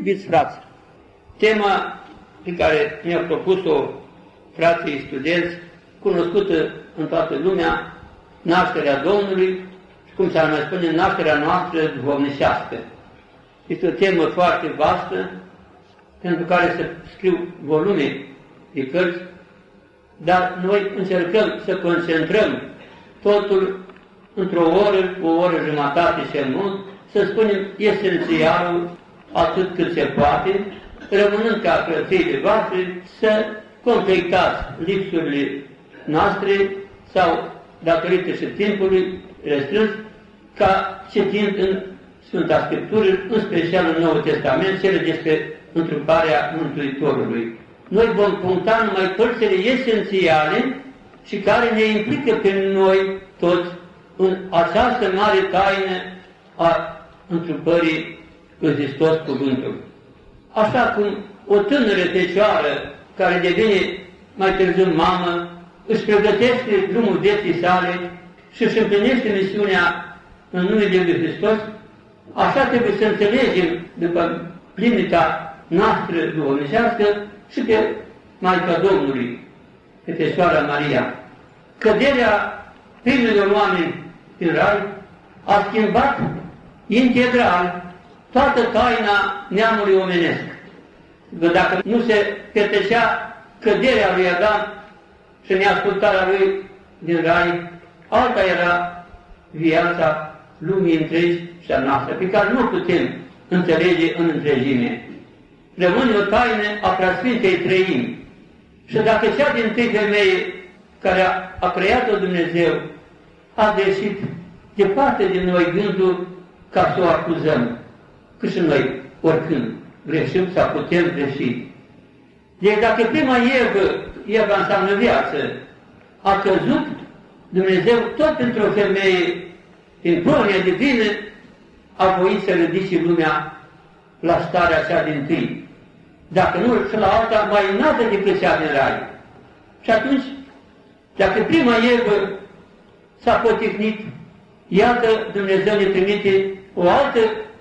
Iubiți frați, tema pe care mi-a propus-o frații studenți, cunoscută în toată lumea, nașterea Domnului și, cum s-ar mai spune, nașterea noastră duhovnicească. Este o temă foarte vastă, pentru care să scriu volume de cărți, dar noi încercăm să concentrăm totul într-o oră, o oră jumătate și mult, să spunem esențialul atât cât se poate, rămânând ca frățiile voastre să completați lipsurile noastre sau datorită și timpului restrâns, ca citind în Sfânta Scriptură, în special în Noul Testament, cele despre întruparea Mântuitorului. Noi vom puncta numai părțile esențiale și care ne implică pe noi toți în această mare taină a întrupării în Hristos cuvântul. Așa cum o tânără fecioară care devine mai târziu mamă, își pregătește drumul vieții sale și își împlinește misiunea în numele Lui Hristos, așa trebuie să înțelegem, după limita noastră duhovnicească, și pe Maica Domnului, pe Fecioara Maria. Căderea primilor oameni în rai a schimbat integral toată taina neamului omenesc. Că dacă nu se petrecea căderea lui Adam și neascultarea lui din rai, alta era viața lumii întregi și a noastră, pe care nu putem înțelege în întregime. Rămâne o taină a preasfintei trăimi. Și dacă cea din tâi femeie care a, a creat-o Dumnezeu a greșit departe de noi gândul ca să o acuzăm, că și noi oricând greșim sau putem greși. Deci dacă prima Evă, Eva înseamnă viață, a căzut, Dumnezeu tot pentru o femeie, din pronia divină, a voit să ridice lumea la starea cea din tâi. Dacă nu, și la alta mai înaltă decât cea din rai. Și atunci, dacă prima Evă s-a poticnit, iată Dumnezeu ne trimite o altă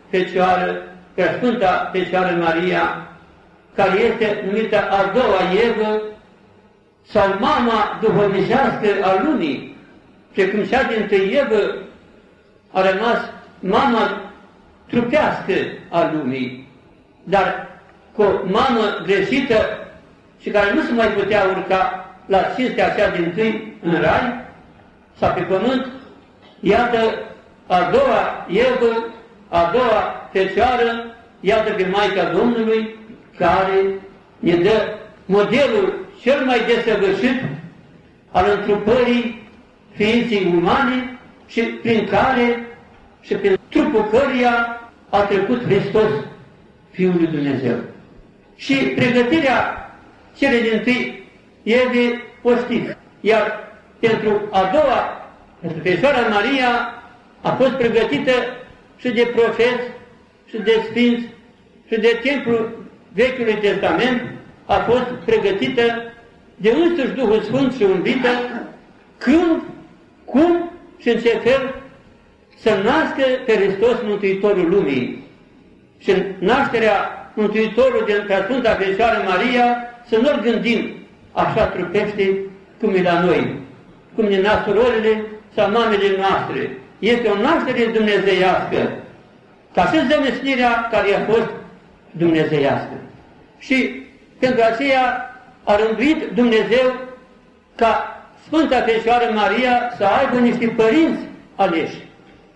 Fecioară, prea Sfânta Fecioară Maria, care este numită a doua Evă, sau mama duhovnicească a lumii, precum cea din tâi Evă a rămas mama trupească a lumii, dar cu o mamă greșită și care nu se mai putea urca la cinstea aceea din tâi în rai sau pe pământ, iată a doua Evă a doua fecioară, iată pe Maica Domnului, care ne dă modelul cel mai desăvârșit al întrupării ființei umane și prin care și prin trupul căruia a trecut Hristos, Fiul lui Dumnezeu. Și pregătirea cele din tâi e de ostic. Iar pentru a doua, pentru Fecioara Maria, a fost pregătită și de profeți și de sfinți și de templul Vechiului Testament a fost pregătită de însuși Duhul Sfânt și umbită când, cum și în ce fel să nască pe Hristos Mântuitorul lumii. Și în nașterea Mântuitorului de la Sfânta Fecioară Maria să nu-l gândim așa trupește cum e la noi, cum e nasurolele sau mamele noastre, este o naștere dumnezeiască, ca și zămesnirea care a fost dumnezeiască. Și pentru aceea a rânduit Dumnezeu ca Sfânta Fecioară Maria să aibă niște părinți aleși.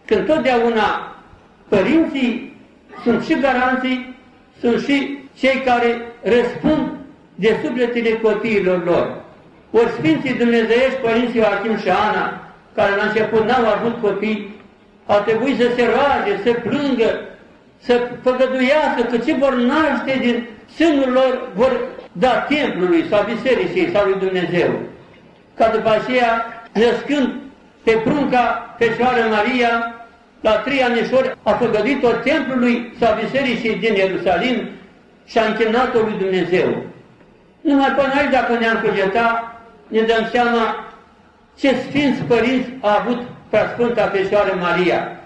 Când totdeauna părinții sunt și garanții, sunt și cei care răspund de sufletele copiilor lor. Ori Sfinții Dumnezeiești, Părinții Joachim și Ana, care la început n-au avut copii, au trebuit să se roage, să plângă, să făgăduiască că ce vor naște din sânul lor vor da templului sau bisericii sau lui Dumnezeu. Ca după aceea, născând pe prunca Fecioară Maria, la trei anișori a făgăduit-o templului sau bisericii din Ierusalim și a închinat-o lui Dumnezeu. Numai până aici, dacă ne-am cugetat, ne dăm seama ce sfinți părinți a avut prea Sfânta Fecioară Maria.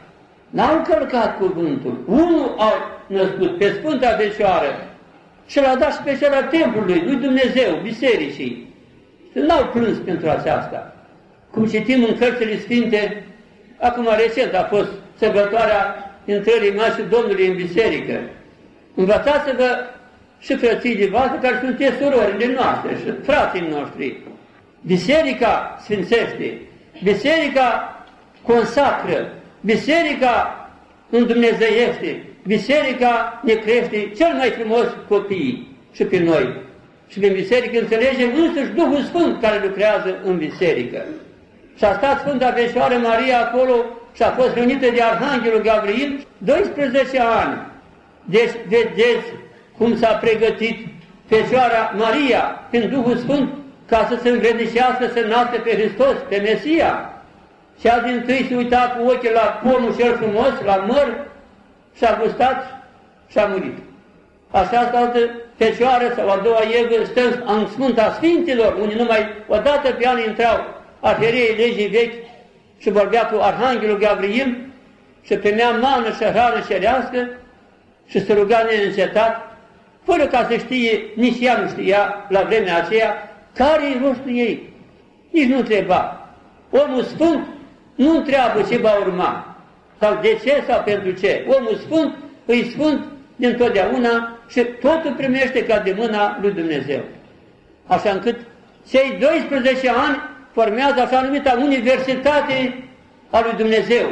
N-au călcat cuvântul. Unul au născut pe Sfânta Fecioară și l-a dat și pe cel templului, lui Dumnezeu, bisericii. N-au plâns pentru aceasta. Cum citim în cărțile sfinte, acum recent a fost sărbătoarea intrării Mașii Domnului în biserică. Învățați-vă și frății voastre care sunteți surorile noastre și frații noștri. Biserica sfințește, biserica consacră, biserica îndumnezeiește, biserica ne crește cel mai frumos copii și pe noi. Și din biserică înțelegem însuși Duhul Sfânt care lucrează în biserică. Și a stat Sfânta Fecioară Maria acolo și a fost reunită de Arhanghelul Gabriel 12 ani. Deci vedeți cum s-a pregătit Fecioara Maria prin Duhul Sfânt ca să se îngredișească să nască pe Hristos, pe Mesia. Și a din tâi se uita cu ochii la pomul cel frumos, la măr, și a gustat și a murit. Așa altă fecioară sau a doua evă stă în Sfânta Sfinților, unde numai o dată pe an intrau arheriei legii vechi și vorbea cu Arhanghelul Gabriel și primea mană și hrană cerească și se ruga neîncetat, fără ca să știe, nici ea nu știa la vremea aceea, care e rostul ei. Nici nu întreba. Omul sfânt nu întreabă ce va urma, sau de ce, sau pentru ce. Omul sfânt îi sfânt din totdeauna și totul primește ca de mâna lui Dumnezeu. Așa încât cei 12 ani formează așa numita universitate a lui Dumnezeu,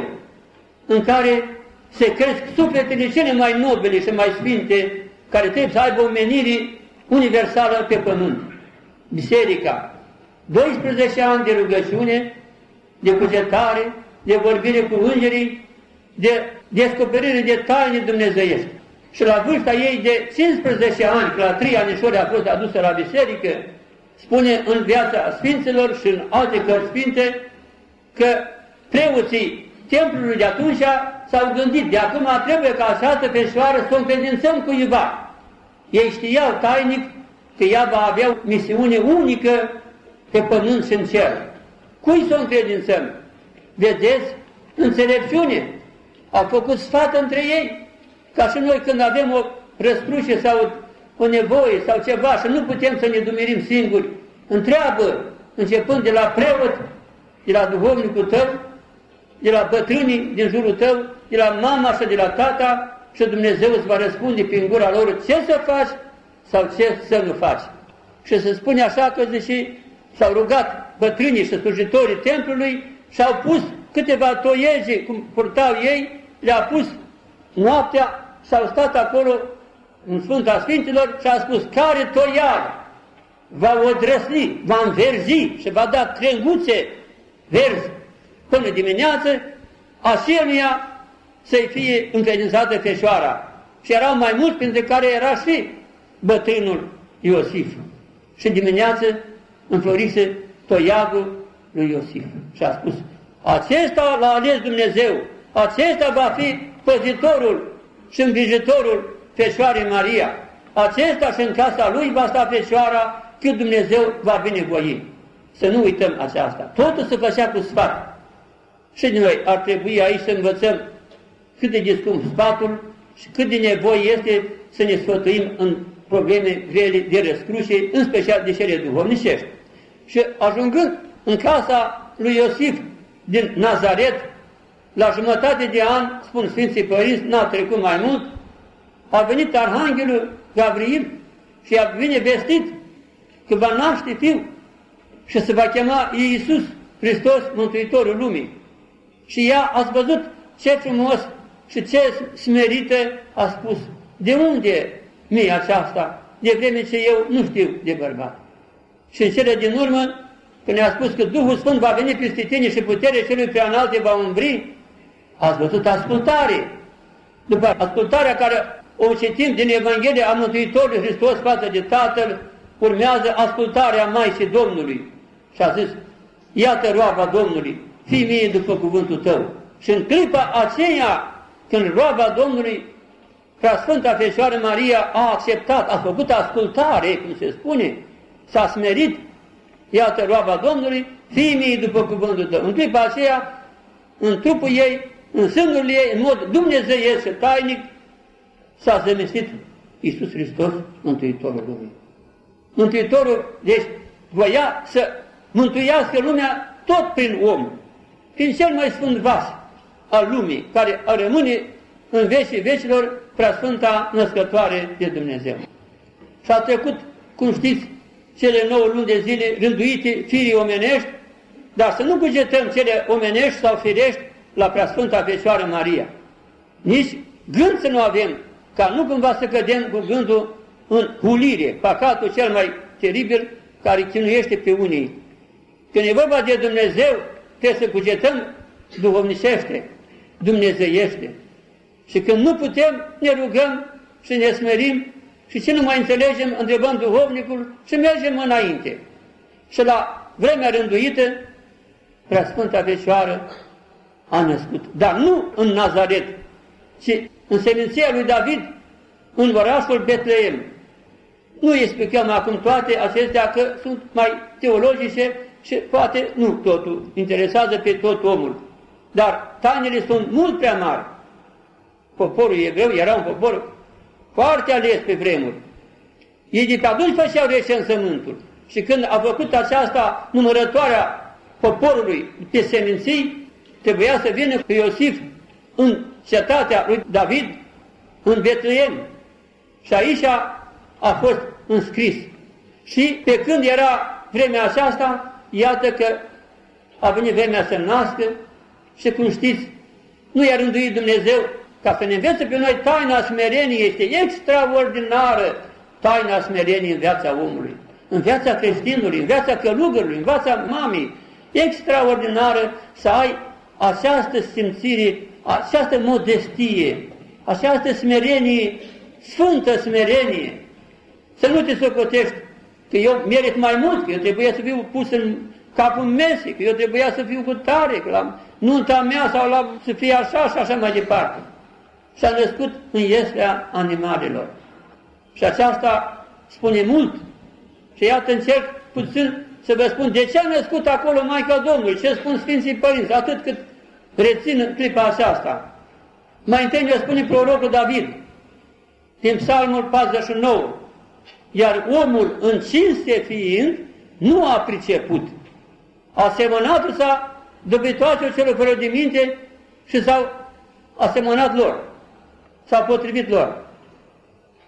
în care se cresc sufletele cele mai nobile și mai sfinte, care trebuie să aibă o menire universală pe pământ. Biserica, 12 ani de rugăciune, de cugetare, de vorbire cu îngerii, de descoperire de taine dumnezeiești. Și la vârsta ei de 15 ani, la 3 anișori a fost adusă la biserică, spune în viața Sfinților și în alte cărți Sfinte că preoții templului de atunci s-au gândit, de acum trebuie ca această peșoară să o încredințăm cuiva. Ei știau tainic că ea va avea o misiune unică pe pământ și în cer. Cui să o încredințăm? Vedeți? Înțelepciune. Au făcut sfat între ei. Ca și noi când avem o răstrușe sau o nevoie sau ceva și nu putem să ne dumerim singuri, întreabă, începând de la preot, de la duhovnicul tău, de la bătrânii din jurul tău, de la mama și de la tata și Dumnezeu îți va răspunde prin gura lor ce să faci sau ce să nu faci. Și se spune așa că zice, s-au rugat bătrânii și slujitorii templului și au pus câteva toieje, cum purtau ei, le-a pus noaptea și au stat acolo în Sfânta Sfinților și a spus, care toiar va odrăsni, va înverzi și va da trenguțe verzi până dimineață, aceluia să-i fie încredințată Fecioara. Și erau mai mulți, printre care era și bătrânul Iosif. Și dimineață înflorise toiagul lui Iosif. Și a spus, acesta l-a ales Dumnezeu, acesta va fi păzitorul și îngrijitorul Fecioarei Maria. Acesta și în casa lui va sta Fecioara cât Dumnezeu va binevoi. Să nu uităm aceasta. Totul se făcea cu sfat. Și noi ar trebui aici să învățăm cât de discum sfatul și cât de nevoie este să ne sfătuim în probleme grele de răscruce, în special de cele duhovnicești. Și ajungând în casa lui Iosif din Nazaret, la jumătate de an, spun Sfinții Părinți, n-a trecut mai mult, a venit Arhanghelul Gabriel și a venit vestit că va naște fiu și se va chema Iisus Hristos, Mântuitorul lumii. Și ea a văzut ce frumos și ce smerită a spus, de unde mie aceasta, de vreme ce eu nu știu de bărbat. Și în cele din urmă, când ne-a spus că Duhul Sfânt va veni peste tine și puterea celui prea înalte va umbri, ați văzut ascultare. După ascultarea care o citim din Evanghelia a Mântuitorului Hristos față de Tatăl, urmează ascultarea Maicii Domnului. Și a zis, iată roaba Domnului, fii mie după cuvântul tău. Și în clipa aceea când roaba Domnului, ca Sfânta Fecioară Maria a acceptat, a făcut ascultare, cum se spune, s-a smerit, iată roaba Domnului, fii mii după cuvântul tău. În clipa aceea, în trupul ei în sânurile ei, în mod dumnezeiesc și tainic, s-a zămislit Iisus Hristos, Mântuitorul lumii. Mântuitorul, deci, voia să mântuiască lumea tot prin om, prin cel mai sfânt vas al lumii, care a rămâne în vecii vecilor preasfânta născătoare de Dumnezeu. Și a trecut, cum știți, cele nouă luni de zile rânduite firii omenești, dar să nu bugetăm cele omenești sau firești la preasfânta Fecioară Maria. Nici gând să nu avem, ca nu cumva să cădem cu gândul în hulire, păcatul cel mai teribil care chinuiește pe unii. Când e vorba de Dumnezeu, trebuie să cugetăm duhovnicește, dumnezeiește. Și când nu putem, ne rugăm și ne smerim și ce nu mai înțelegem, întrebăm duhovnicul și mergem înainte. Și la vremea rânduită, Preasfânta Fecioară a născut. Dar nu în Nazaret, ci în seminția lui David, în orașul Betleem. Nu explicăm acum toate acestea că sunt mai teologice și poate nu totul interesează pe tot omul. Dar tainele sunt mult prea mari. Poporul evreu era un popor foarte ales pe vremuri. Ei de pe atunci făceau recensământul. Și când a făcut aceasta numărătoarea poporului pe seminții, trebuia să vină cu Iosif în cetatea lui David, în Betleem. Și aici a fost înscris. Și pe când era vremea aceasta, iată că a venit vremea să nască și cum știți, nu i-a rânduit Dumnezeu ca să ne învețe pe noi taina smereniei, este extraordinară taina smereniei în viața omului, în viața creștinului, în viața călugărului, în viața mamei, extraordinară să ai această simțire, această modestie, această smerenie, sfântă smerenie, să nu te socotești că eu merit mai mult, că eu trebuie să fiu pus în capul mesei, că eu trebuia să fiu cu tare, că la nunta mea sau la, să fie așa și așa mai departe. S-a născut în iestea animalelor. Și aceasta spune mult. Și iată încerc puțin să vă spun de ce a născut acolo Maica Domnului, ce spun Sfinții Părinți, atât cât rețin în clipa aceasta. Mai întâi ne spune prorocul David, din Psalmul 49, iar omul în cinste fiind, nu a priceput. Asemănatul s-a dobitoace celor fără de minte și s-au asemănat lor, s-au potrivit lor.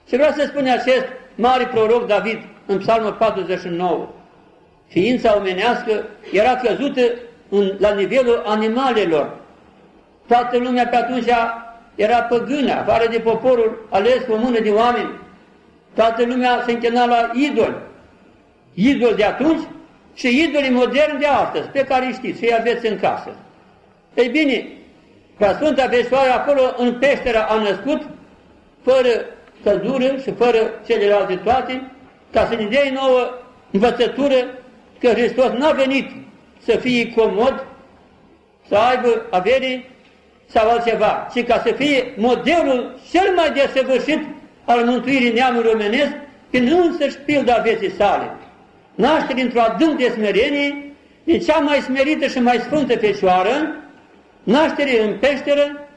Și vreau să spune acest mare proroc David în psalmul 49. Ființa omenească era căzută în, la nivelul animalelor. Toată lumea pe atunci era păgână, afară de poporul ales cu o mână de oameni. Toată lumea se închina la idol. Idol de atunci și idolii moderni de astăzi, pe care îi știți, și aveți în casă. Ei bine, ca Sfânta Veșoară acolo în peștera a născut, fără căzură și fără celelalte toate, ca să ne dea nouă învățătură că Hristos n-a venit să fie comod, să aibă avere sau altceva, ci ca să fie modelul cel mai desăvârșit al mântuirii neamului omenesc, prin însăși pilda vieții sale. Naște dintr-o adânc de smerenie, din cea mai smerită și mai sfântă fecioară, naștere în peșteră,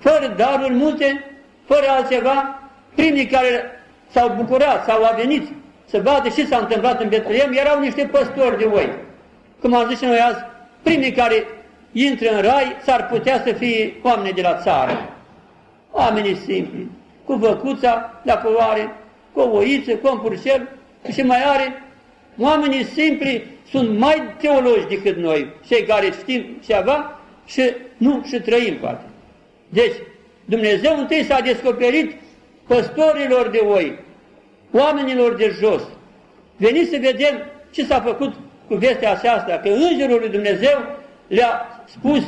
fără daruri multe, fără altceva, primii care s-au bucurat sau au venit să vadă ce s-a întâmplat în Betleem, erau niște păstori de oi. Cum am zis noi azi, primii care intră în rai s-ar putea să fie oameni de la țară. Oamenii simpli, cu văcuța la coare, cu o oiță, cu un purcel și mai are. Oamenii simpli sunt mai teologi decât noi, cei care știm ceva și nu și trăim poate. Deci, Dumnezeu întâi s-a descoperit păstorilor de oi, oamenilor de jos. Veniți să vedem ce s-a făcut cu vestea aceasta, că Îngerul lui Dumnezeu le-a spus,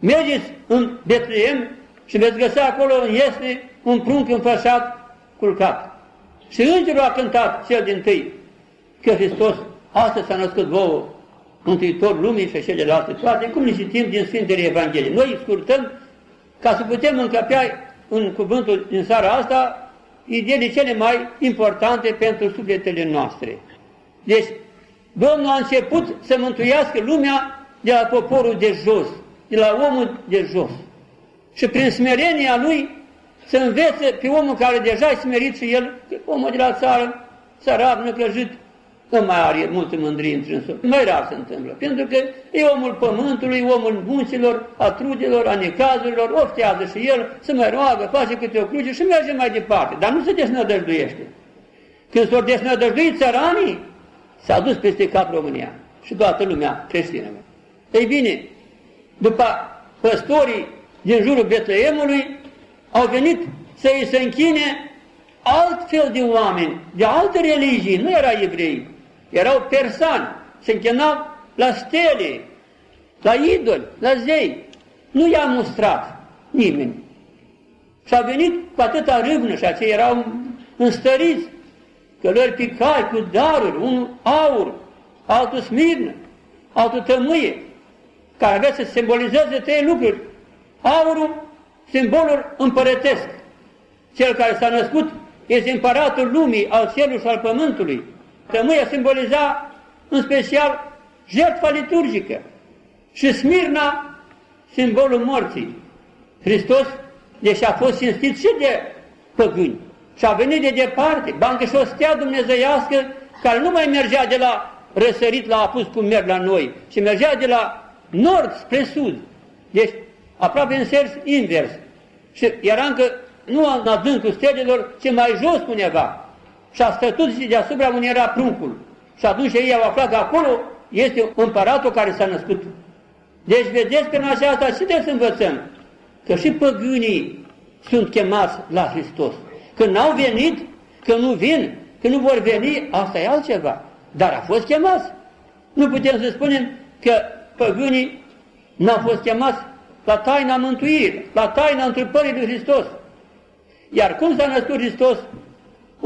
mergeți în Betleem și veți găsi acolo în Iesne un prunc înfășat, culcat. Și Îngerul a cântat cel din tâi, că Hristos astăzi s-a născut vouă, Mântuitor lumii și celelalte toate, cum ne citim din Sfintele Evanghelii. Noi scurtăm ca să putem încăpea în cuvântul din seara asta ideile cele mai importante pentru sufletele noastre. Deci, Domnul a început să mântuiască lumea de la poporul de jos, de la omul de jos. și prin smerenia lui să învețe pe omul care deja e smerit și el, omul de la țară, sărac, necăjit, nu mai are multă mândrie întrânsă. Mai rar se întâmplă, pentru că e omul pământului, omul munților, a trudelor, a necazurilor, oftează și el, se mai roagă, face câte o cruce și merge mai departe, dar nu se desnădăjduiește. Când s-au desnădăjduit țăranii, s-a dus peste cap România și toată lumea creștină. Ei bine, după păstorii din jurul Betleemului, au venit să îi se închine alt fel de oameni, de alte religii, nu erau evrei, erau persani, se închinau la stele, la idoli, la zei. Nu i-a mustrat nimeni. Și a venit cu atâta râvnă și aceia erau înstăriți, călări pe cai cu daruri, unul aur, altul smirnă, altul tămâie, care avea să simbolizeze trei lucruri. Aurul, simbolul împărătesc. Cel care s-a născut este împăratul lumii, al cerului și al pământului. Tămâia simboliza în special jertfa liturgică și Smirna simbolul morții. Hristos, deși a fost cinstit și de păgâni, și a venit de departe, bancă și o stea dumnezeiască care nu mai mergea de la răsărit la apus cum merg la noi, ci mergea de la nord spre sud. Deci aproape în sens invers. Și era încă nu în adâncul stelelor, ci mai jos undeva. Și a stătut și deasupra unde era pruncul. Și atunci ei au aflat că acolo este împăratul care s-a născut. Deci vedeți că în aceasta ce trebuie să învățăm? Că și păgânii sunt chemați la Hristos. Când n-au venit, că nu vin, că nu vor veni, asta e altceva. Dar a fost chemați. Nu putem să spunem că păgânii n-au fost chemați la taina mântuirii, la taina întrupării lui Hristos. Iar cum s-a născut Hristos,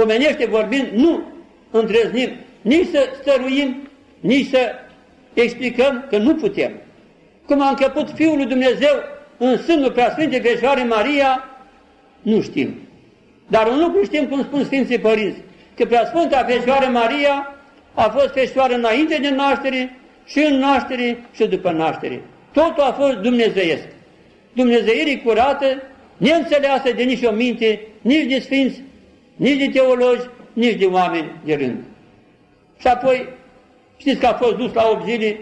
omenește vorbind, nu îndrăznim nici să stăruim, nici să explicăm că nu putem. Cum a început Fiul lui Dumnezeu în sânul Preasfinte Fecioare Maria, nu știm. Dar un lucru știm, cum spun Sfinții Părinți, că Preasfânta Fecioare Maria a fost Fecioară înainte de naștere și în naștere și după naștere. Totul a fost dumnezeiesc. Dumnezeirii curată, neînțeleasă de nici o minte, nici de sfinți, nici de teologi, nici de oameni de rând. Și apoi, știți că a fost dus la 8 zile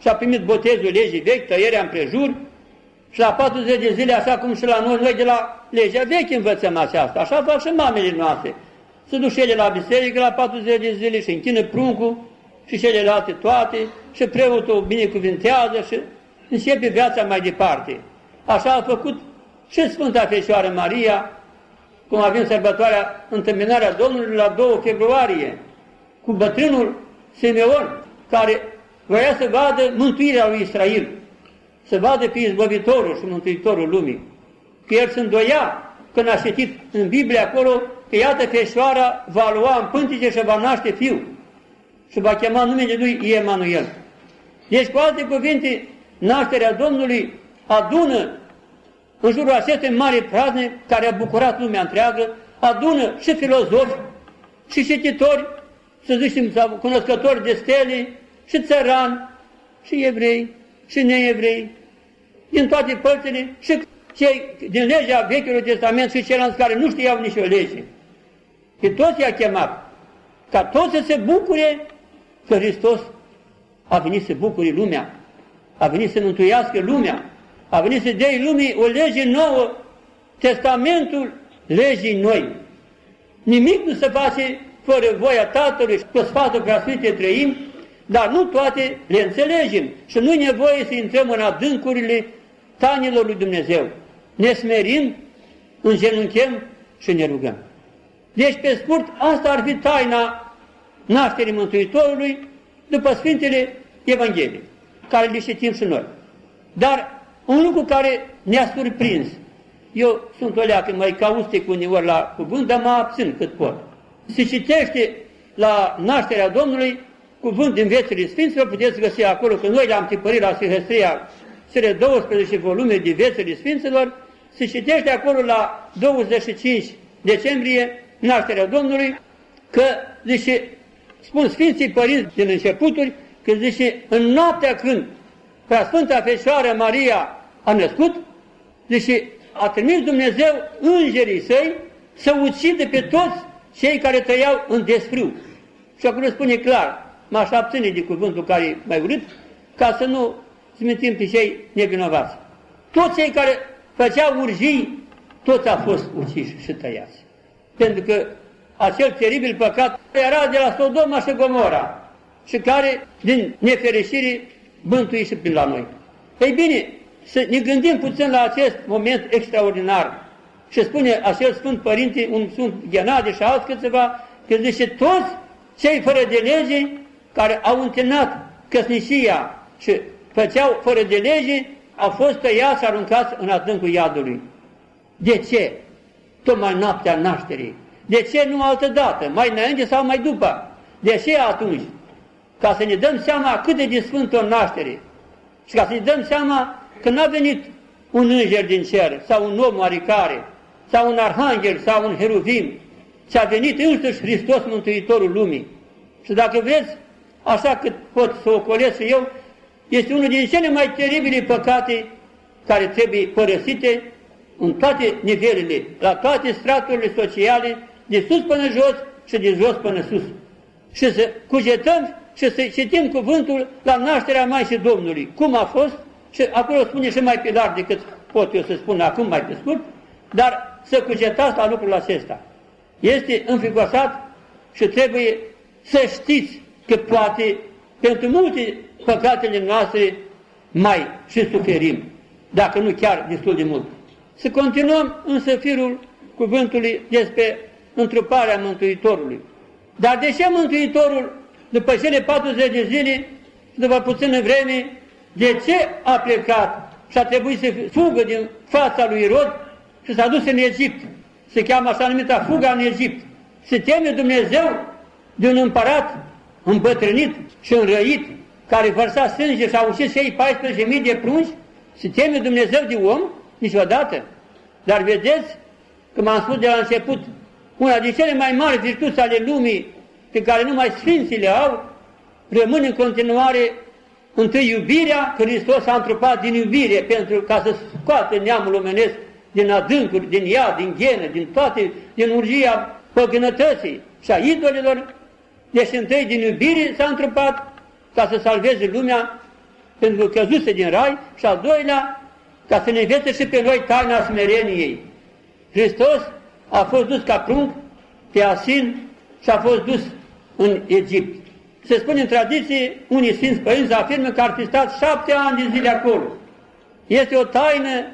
și a primit botezul legii vechi, tăierea împrejur, și la 40 de zile, așa cum și la noi, noi de la legea veche învățăm aceasta, așa fac și mamele noastre. Se duc și ele la biserică la 40 de zile și închină pruncul și celelalte toate și preotul binecuvintează și începe viața mai departe. Așa a făcut și Sfânta Fecioară Maria, cum avem sărbătoarea întâmpinarea Domnului la 2 februarie, cu bătrânul Simeon, care voia să vadă mântuirea lui Israel, să vadă pe izbăvitorul și mântuitorul lumii. Că el se îndoia când a citit în Biblie acolo că iată Fecioara va lua în pântice și va naște fiu și va chema numele lui Emanuel. Deci, cu alte cuvinte, nașterea Domnului adună în jurul acestei mari prazne care a bucurat lumea întreagă, adună și filozofi, și cititori, să zicem, sau cunoscători de stele, și țărani, și evrei, și neevrei, din toate părțile, și cei din legea Vechiului Testament și ceilalți care nu știau nici o lege. Și toți i-a chemat, ca toți să se bucure că Hristos a venit să bucure lumea, a venit să mântuiască lumea, a venit să dea lumii o lege nouă, testamentul legii noi. Nimic nu se face fără voia Tatălui și cu sfatul Preasfinte trăim, dar nu toate le înțelegem și nu e nevoie să intrăm în adâncurile tanilor lui Dumnezeu. Ne smerim, îngenunchem și ne rugăm. Deci, pe scurt, asta ar fi taina nașterii Mântuitorului după Sfintele Evanghelii, care le citim și noi. Dar un lucru care ne-a surprins. Eu sunt o leacă mai caustic uneori la cuvânt, dar mă abțin cât pot. Se citește la nașterea Domnului cuvânt din viețile Sfinților, puteți găsi acolo, că noi le-am tipărit la Sfihăstria cele 12 volume de viețile Sfinților, se citește acolo la 25 decembrie nașterea Domnului, că, zice, spun Sfinții Părinți din începuturi, că zice, în noaptea când Sfânta Fecioară Maria a născut, deși a trimis Dumnezeu îngerii săi să ucide pe toți cei care trăiau în desfriu. Și acolo spune clar, m-aș abține de cuvântul care e mai urât, ca să nu smintim pe cei nevinovați. Toți cei care făceau urjii, toți au fost uciși și tăiați. Pentru că acel teribil păcat era de la Sodoma și Gomora și care, din nefericire, bântuie și prin la noi. Ei bine, să ne gândim puțin la acest moment extraordinar. Și spune acel Sfânt Părinte, un Sfânt Ghenade și alți câțiva, că zice, toți cei fără de lege care au întinat căsnicia și făceau fără de lege, au fost tăiați și aruncați în adâncul iadului. De ce? Tocmai noaptea nașterii. De ce nu altă dată? Mai înainte sau mai după? De ce atunci? Ca să ne dăm seama cât de disfânt o naștere. Și ca să ne dăm seama că n-a venit un înger din cer, sau un om oarecare, sau un arhanghel, sau un heruvim, ci a venit însuși Hristos Mântuitorul lumii. Și dacă vreți, așa cât pot să o colesc eu, este unul din cele mai teribile păcate care trebuie părăsite în toate nivelele, la toate straturile sociale, de sus până jos și de jos până sus. Și să cugetăm și să citim cuvântul la nașterea Maicii Domnului. Cum a fost? Și acolo spune și mai pe larg decât pot eu să spun acum mai pe scurt, dar să cugetați la lucrul acesta. Este înfrigosat și trebuie să știți că poate pentru multe păcatele noastre mai și suferim, dacă nu chiar destul de mult. Să continuăm însă firul cuvântului despre întruparea Mântuitorului. Dar de ce Mântuitorul, după cele 40 de zile, după puțină vreme, de ce a plecat și a trebuit să fugă din fața lui Irod și s-a dus în Egipt? Se cheamă așa numită fuga în Egipt. Se teme Dumnezeu de un împărat îmbătrânit și înrăit, care vărsa sânge și a ușit cei 14.000 de prunci? Se teme Dumnezeu de om? Niciodată. Dar vedeți, cum am spus de la început, una din cele mai mari virtuți ale lumii, pe care numai Sfinții le au, rămân în continuare întâi iubirea, că Hristos a întrupat din iubire pentru ca să scoate neamul omenesc din adâncuri, din ea, din ghenă, din toate, din urgia păgânătății și a idolilor. Deci întâi din iubire s-a întrupat ca să salveze lumea pentru că căzuse din rai și al doilea ca să ne învețe și pe noi taina smereniei. Hristos a fost dus ca prunc pe Asin și a fost dus în Egipt. Se spune în tradiție, unii Sfinți Părinți afirmă că ar fi stat șapte ani de zile acolo. Este o taină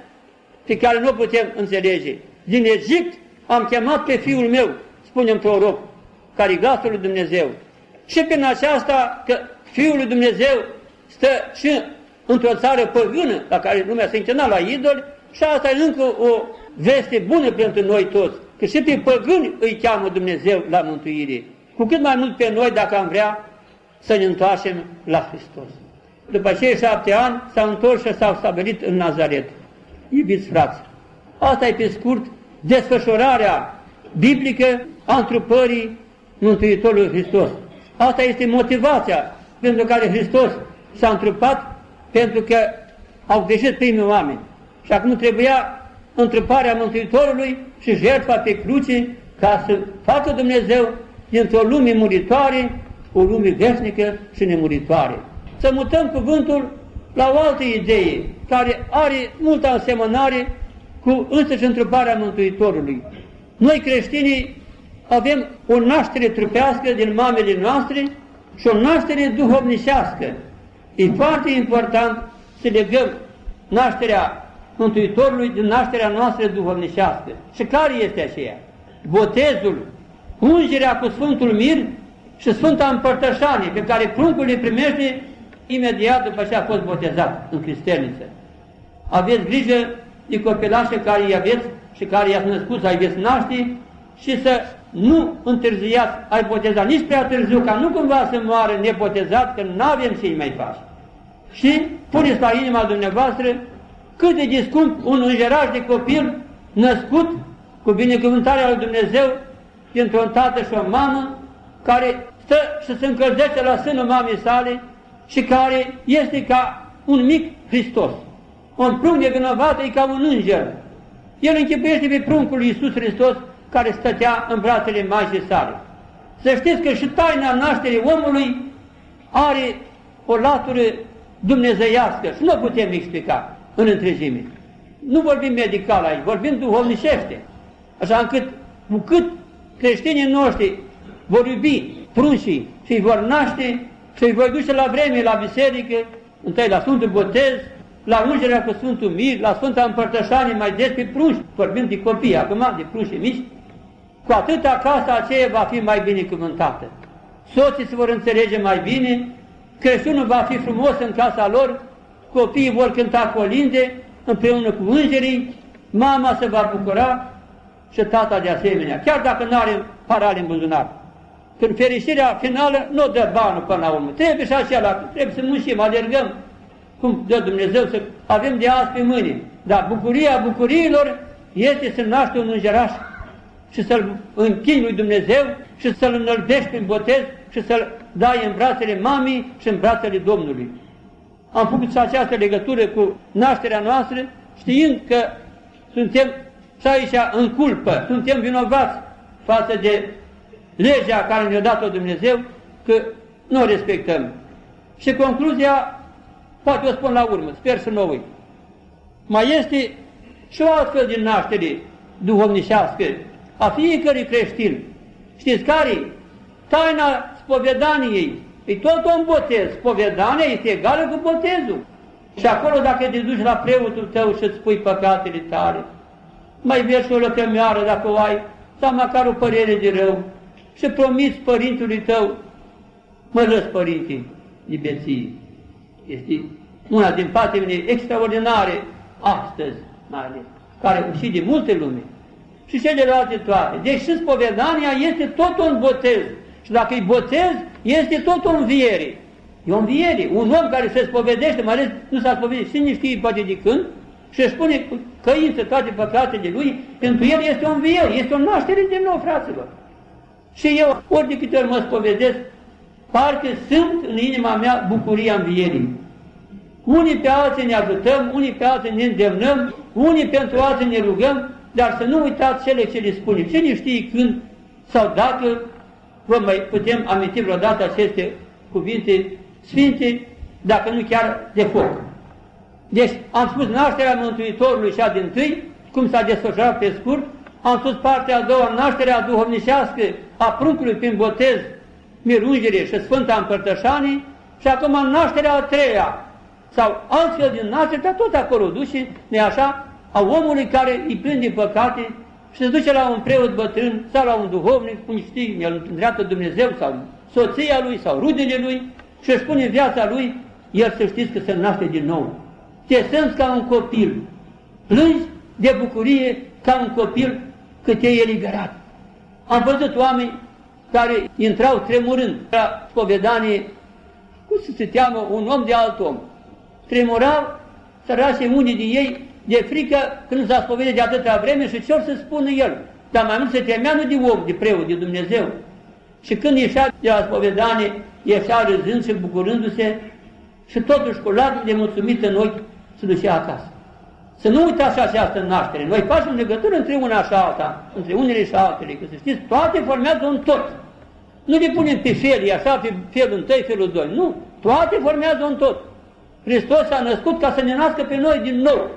pe care nu o putem înțelege. Din Egipt am chemat pe fiul meu, spune un proroc, care e glasul lui Dumnezeu. Și prin aceasta că Fiul lui Dumnezeu stă și într-o țară păgână, la care lumea se închina la idoli, și asta e încă o veste bună pentru noi toți, că și pe păgâni îi cheamă Dumnezeu la mântuire. Cu cât mai mult pe noi, dacă am vrea, să ne întoarcem la Hristos. După cei șapte ani s-au întors și s-au stabilit în Nazaret. Iubiți frați, asta e pe scurt desfășurarea biblică a întrupării Mântuitorului Hristos. Asta este motivația pentru care Hristos s-a întrupat, pentru că au greșit primii oameni. Și acum trebuia întruparea Mântuitorului și jertfa pe cruce ca să facă Dumnezeu dintr-o lume muritoare o lume veșnică și nemuritoare. Să mutăm cuvântul la o altă idee, care are multă asemănare cu însăși întruparea Mântuitorului. Noi creștinii avem o naștere trupească din mamele noastre și o naștere duhovnicească. E foarte important să legăm nașterea Mântuitorului din nașterea noastră duhovnicească. Și care este aceea? Botezul, ungerea cu Sfântul Mir și Sfânta Împărtășanie, pe care pruncul le primește imediat după ce a fost botezat în cristerniță. Aveți grijă de copilașe care îi aveți și care i-ați născut să aveți naște și să nu întârziați ai botezat nici prea târziu, ca nu cumva să moară nebotezat, că nu avem ce mai face. Și puneți la inima dumneavoastră cât de discump un îngeraj de copil născut cu binecuvântarea lui Dumnezeu dintr-un tată și o mamă care stă și se încălzește la sânul mamei sale și care este ca un mic Hristos. Un prunc de vinovat e ca un înger. El închipuiește pe pruncul lui Iisus Hristos care stătea în brațele Maicii sale. Să știți că și taina nașterii omului are o latură dumnezeiască și nu o putem explica în întregime. Nu vorbim medical aici, vorbim duhovnicește. Așa încât cu cât creștinii noștri vor iubi pruncii și îi vor naște și îi vor duce la vreme la biserică, întâi la Sfântul Botez, la ungerea cu Sfântul Mir, la Sfânta Împărtășanie, mai des pe prunci, vorbim de copii acum, de prunci mici, cu atâta casa aceea va fi mai binecuvântată. Soții se vor înțelege mai bine, creștinul va fi frumos în casa lor, copiii vor cânta colinde împreună cu îngerii, mama se va bucura și tata de asemenea, chiar dacă nu are parale în buzunar. Când fericirea finală nu dă banul până la urmă. Trebuie și așa, trebuie să muncim, alergăm, cum dă Dumnezeu, să avem de azi pe mâine. Dar bucuria bucuriilor este să naște un îngeraș și să-l închini lui Dumnezeu și să-l înălbești prin botez și să-l dai în brațele mamii și în brațele Domnului. Am făcut și această legătură cu nașterea noastră, știind că suntem și aici în culpă, suntem vinovați față de legea care ne-a dat-o Dumnezeu, că nu o respectăm. Și concluzia, poate o spun la urmă, sper să nu o uit. Mai este și o altfel din naștere duhovnicească a fiecărui creștin. Știți care Taina spovedaniei. E tot un botez. Spovedania este egală cu botezul. Și acolo dacă te duci la preotul tău și îți spui păcatele tale, mai vezi o lăcămioară dacă o ai, sau măcar o părere de rău, și promiți părintului tău, mă lăs părinții de beție. Este una din patimile extraordinare astăzi, mai ales, care și de multe lume și celelalte toate. Deci și spovedania este tot un botez. Și dacă îi botez, este tot o înviere. E o înviere. Un om care se spovedește, mai ales nu s-a spovedit, cine știe poate de când, și își spune cu căință toate păcatele lui, pentru el este o înviere, este o naștere din nou, fraților. Și eu, ori de câte ori mă spovedesc, parcă sunt în inima mea bucuria învierii. Unii pe alții ne ajutăm, unii pe alții ne îndemnăm, unii pentru alții ne rugăm, dar să nu uitați cele ce le spune. Cine știe când sau dacă vă mai putem aminti vreodată aceste cuvinte sfinte, dacă nu chiar de foc. Deci am spus nașterea Mântuitorului și a din tâi, cum s-a desfășurat pe scurt, am spus partea a doua, nașterea duhovnicească a pruncului prin botez, mirungere și Sfânta Împărtășanii și acum nașterea a treia, sau altfel din naștere, pe tot acolo duce, ne așa, a omului care îi plin de păcate și se duce la un preot bătrân sau la un duhovnic, cum știi, el îndreaptă Dumnezeu sau soția lui sau rudele lui și își pune viața lui, el să știți că se naște din nou. Te simți ca un copil, plângi de bucurie ca un copil că te-ai eliberat. Am văzut oameni care intrau tremurând la spovedanie, cum să se teamă un om de alt om. Tremurau, sărașii unii din ei, de frică când s-a spovedit de atâta vreme și ce-or să spună el. Dar mai mult se temea nu de om, de preot, de Dumnezeu. Și când ieșea de la spovedanie, ieșea râzând și bucurându-se și totuși cu lacrimi de mulțumit în ochi se ducea acasă. Să nu uitați această naștere. Noi facem legătură între una și alta, între unele și altele, că să știți, toate formează un tot. Nu le punem pe felii, așa, pe felul întâi, felul doi. Nu, toate formează un tot. Hristos a născut ca să ne nască pe noi din nou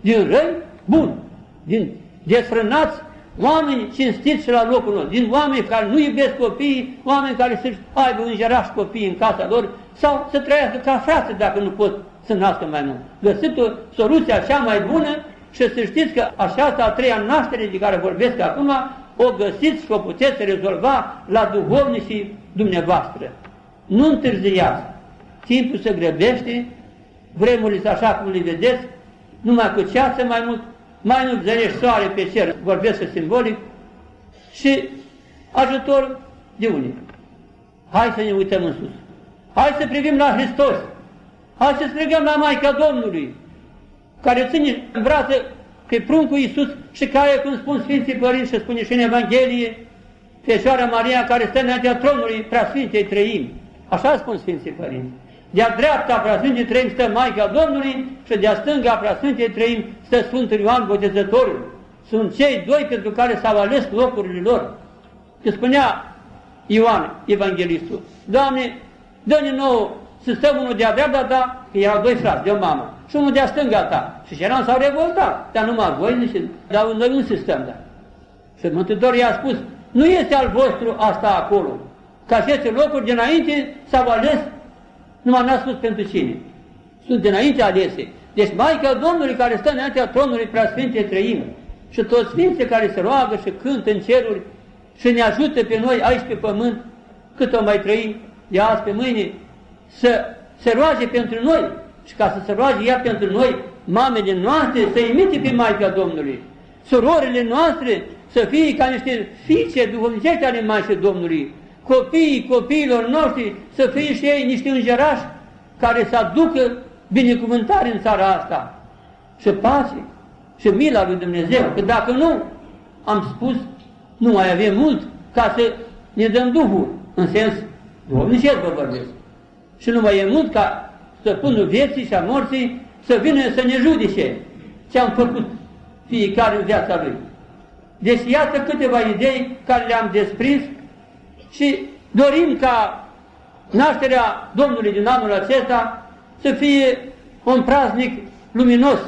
din răi bun, din desfrânați oameni cinstiți și la locul lor, din oameni care nu iubesc copiii, oameni care să aibă îngerași copiii în casa lor sau să trăiască ca frate dacă nu pot să nască mai mult. Găsit o soluție cea mai bună și să știți că această a treia naștere de care vorbesc acum, o găsiți și o puteți rezolva la duhovnicii dumneavoastră. Nu întârziați. Timpul se grăbește, vremurile așa cum le vedeți, numai cu ceață mai mult, mai nu zărești soare pe cer, vorbesc simbolic, și ajutor de unii. Hai să ne uităm în sus. Hai să privim la Hristos. Hai să strigăm la Maica Domnului, care ține în brațe pe pruncul Iisus și care, cum spun Sfinții Părinți și spune și în Evanghelie, Fecioara Maria care stă înaintea tronului Preasfintei Trăim. Așa spun Sfinții Părinți. De-a dreapta Preasfântei Trăim stă Maica Domnului și de-a stânga Preasfântei Trăim stă Sfântul Ioan Botezătorul. sunt cei doi pentru care s-au ales locurile lor. Că spunea Ioan, evanghelistul, Doamne, dă-ne nouă să stăm unul de-a dreapta ta, că erau doi frați, de o mamă, și unul de-a stânga ta. Și eram s-au revoltat, dar numai voi, nici, dar noi nu se stăm, da. Și Mântuitorul i-a spus, nu este al vostru asta acolo. Că aceste locuri dinainte s-au ales, numai n-a spus pentru cine. Sunt dinainte alese. Deci Maica Domnului care stă înaintea tronului preasfinte trăim și toți sfinții care se roagă și cântă în ceruri și ne ajută pe noi aici pe pământ, cât o mai trăim de azi pe mâine, să se roage pentru noi. Și ca să se roage ea pentru noi, mamele noastre, să imite pe Maica Domnului, surorile noastre să fie ca niște fiice duhovnicești ale Maicii Domnului, copiii copiilor noștri să fie și ei niște îngerași care să aducă binecuvântare în țara asta. Și pace și mila lui Dumnezeu, că dacă nu, am spus, nu mai avem mult ca să ne dăm Duhul, în sens duhovnicesc vă vorbesc. Și nu mai e mult ca stăpânul vieții și a morții să vină să ne judice ce am făcut fiecare în viața lui. Deci iată câteva idei care le-am desprins și dorim ca nașterea Domnului din anul acesta să fie un praznic luminos,